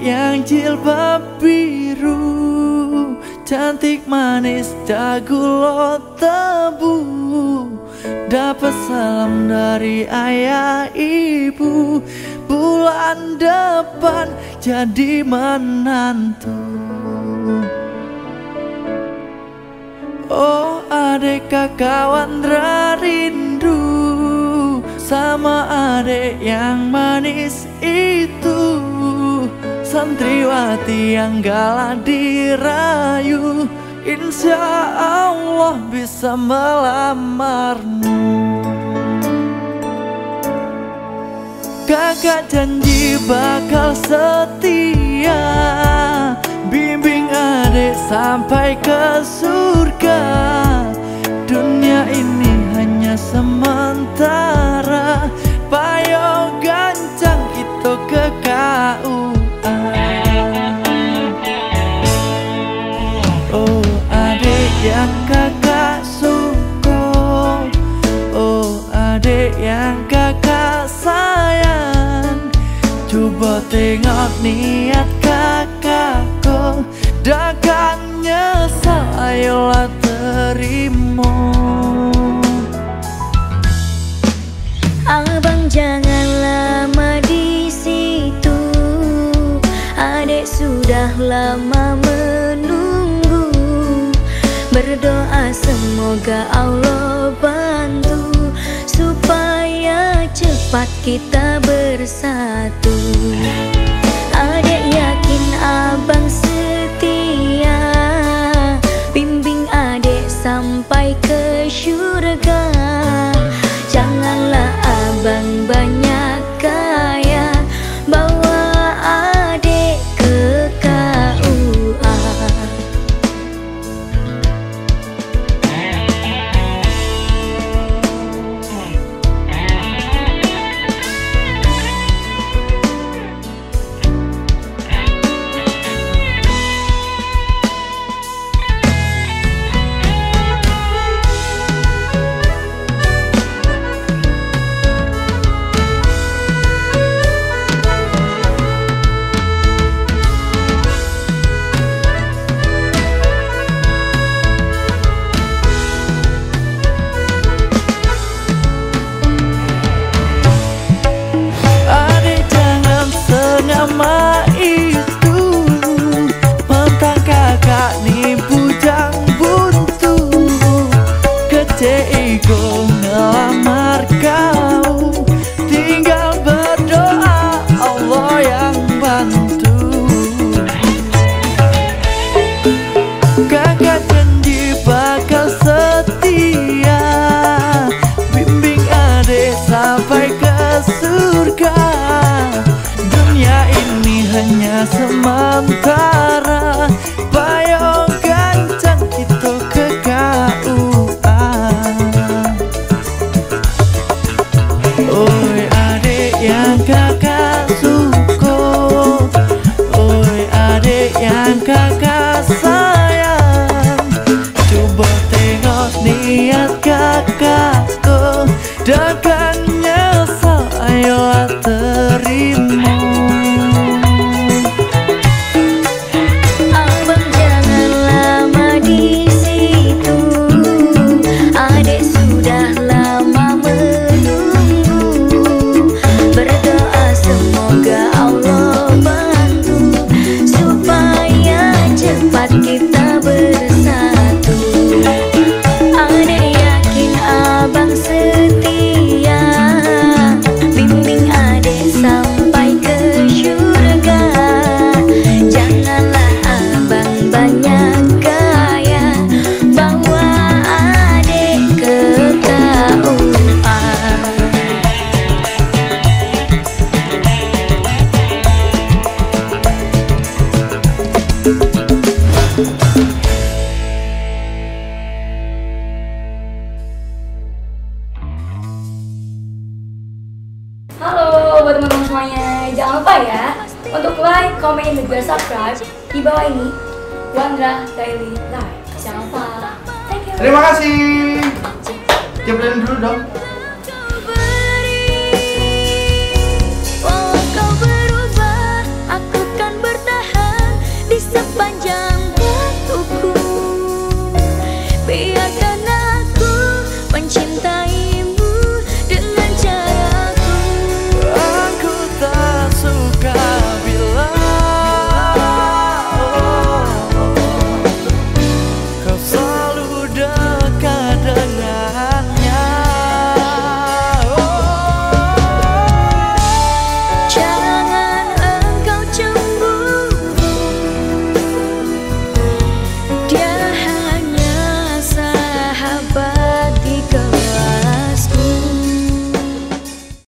Yang jilbab biru Cantik manis dagu lo tebu Dapat salam dari ayah ibu Bulan depan jadi menantu. Oh adik kakak rindu Sama adik yang manis Santriwati yang galak dirayu Insya Allah bisa melamarmu. Kakak janji bakal setia Bimbing adik sampai ke surga. Dunia ini hanya sementara Sudah lama Berdoa semoga Allah bantu Supaya cepat kita bersatu. Adik yakin abang setia sementara Halo buat teman-teman semuanya, jangan lupa ya untuk like, comment, dan juga subscribe di bawah ini Wandra Daily Live. Jangan lupa. Thank you. Terima kasih. Cemplin dulu dong. Walau kau berubah, aku kan bertahan di sepanjang